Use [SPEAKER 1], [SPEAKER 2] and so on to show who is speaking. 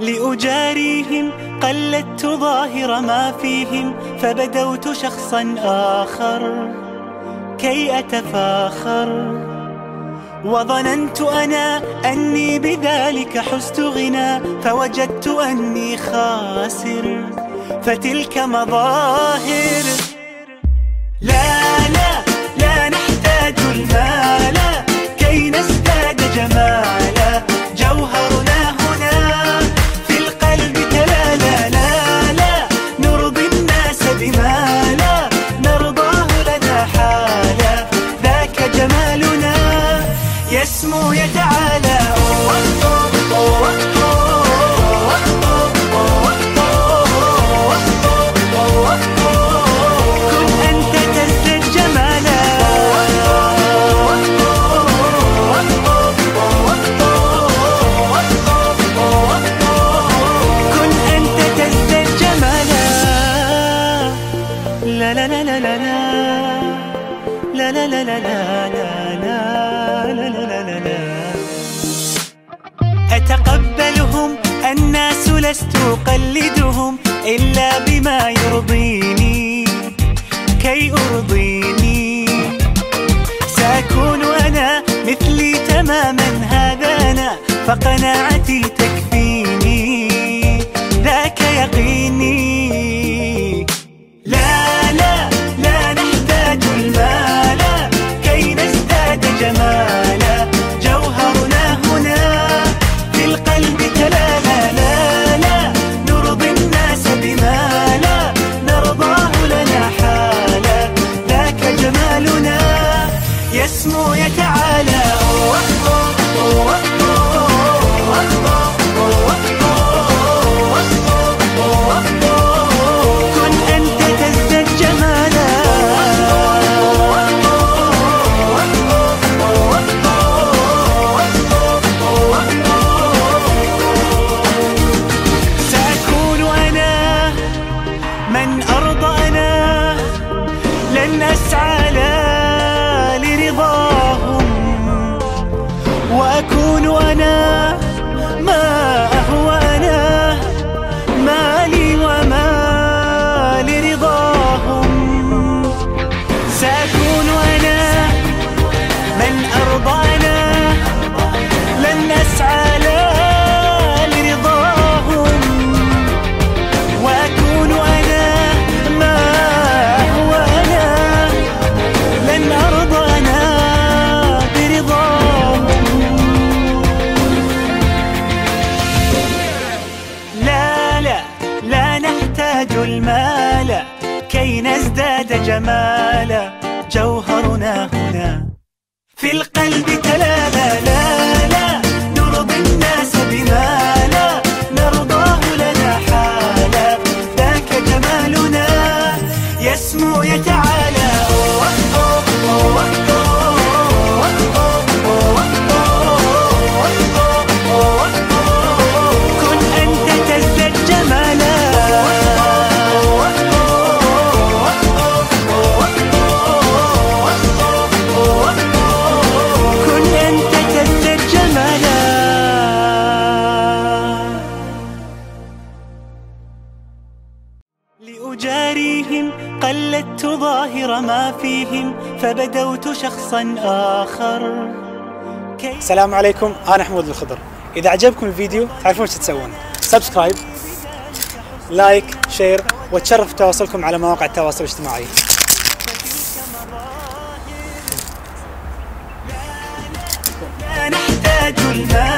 [SPEAKER 1] لأجاريهم قلدت ظاهر ما فيهم فبدوت شخصا آخر كي أتفاخر. وظننت أنا أني بذلك حزت غنى فوجدت أني خاسر فتلك مظاهر. لا لا لا نحتاج المال. كي نزداد جمالا جوهرنا هنا في القلب تلالا. لا لا نرضي الناس بما لا لا لا لا لا لا لا لا لا لا لا لا لا لا أتقبلهم الناس لست أقلدهم إلا بما يرضيني. كي أرضيني. سأكون أنا مثلي تماما هذا أنا فقناعتي تكفيني أكون أنا نحتاج المال كي نزداد جمالا جوهرنا هنا. في القلب تلالا لا قلدت ظاهر ما فيهم فبدوت شخصا آخر.
[SPEAKER 2] السلام عليكم أنا حمود الخضر. إذا عجبكم الفيديو تعرفون إيش تسوون. subscribe like share وتشرف تواصلكم على مواقع التواصل الاجتماعي.
[SPEAKER 1] لا نحتاج المال